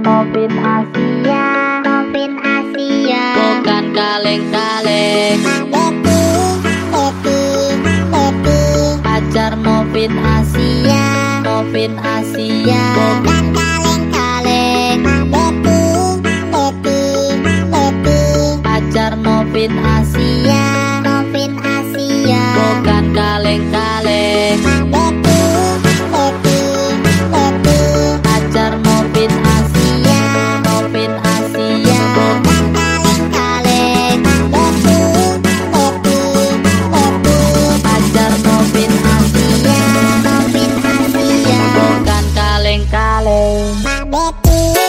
Kopin Asia. Kopin Asia. Bukan kaleng-kaleng. Epi, epi, epi Pacar Mopin Asia. Mopin Asia. Bukan kaleng-kaleng. Epi, epi, epi Pacar Mopin Asia. Mopin Asia. Bukan kaleng-kaleng. Betty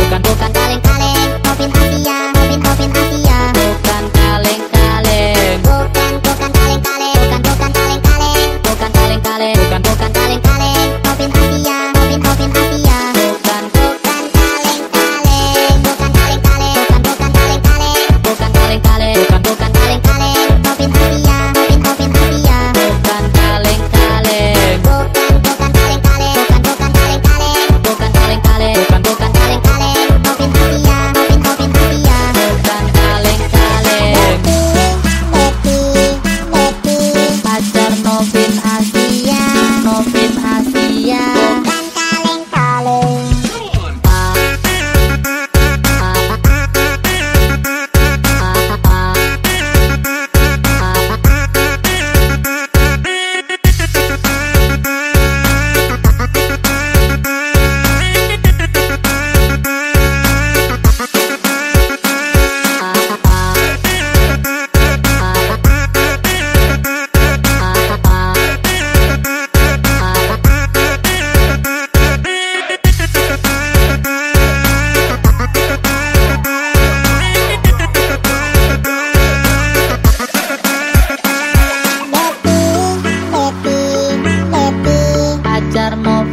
bukan bukan kaleng-kaleng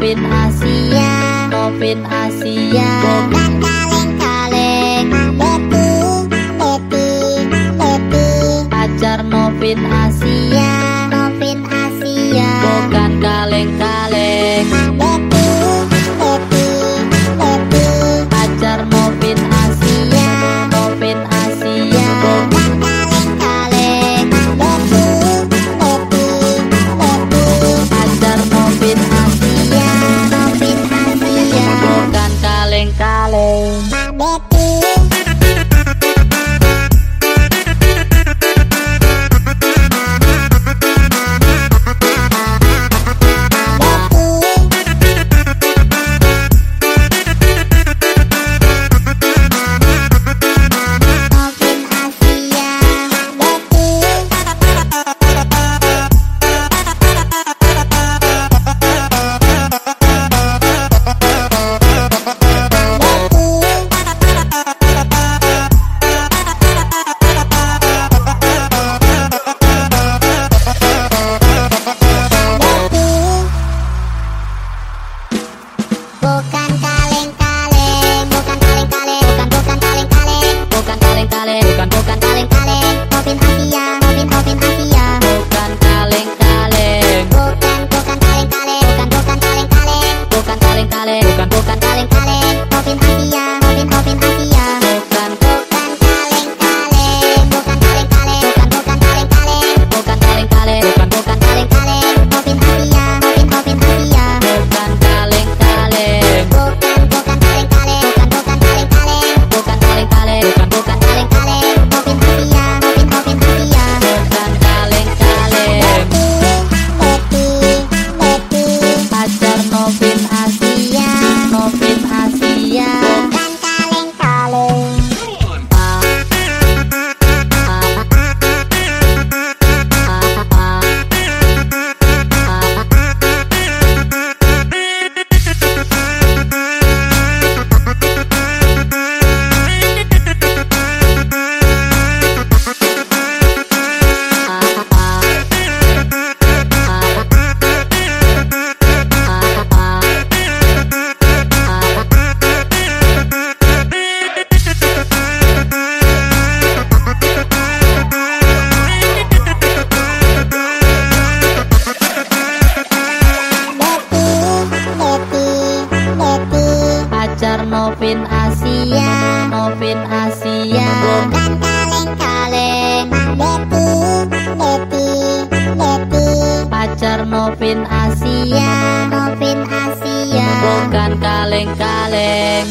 Kopin Asia. Kopin Asia. Bukan kaleng-kaleng. Leti, leti, leti Ajar Novin Asia. Novin Asia. Bukan kaleng-kaleng. darling. My Betty. Novin Asia Novin Asia. Bukan kaleng-kaleng Deti, Deti, Deti pacar Novin Asia Novin Asia. Bukan kaleng-kaleng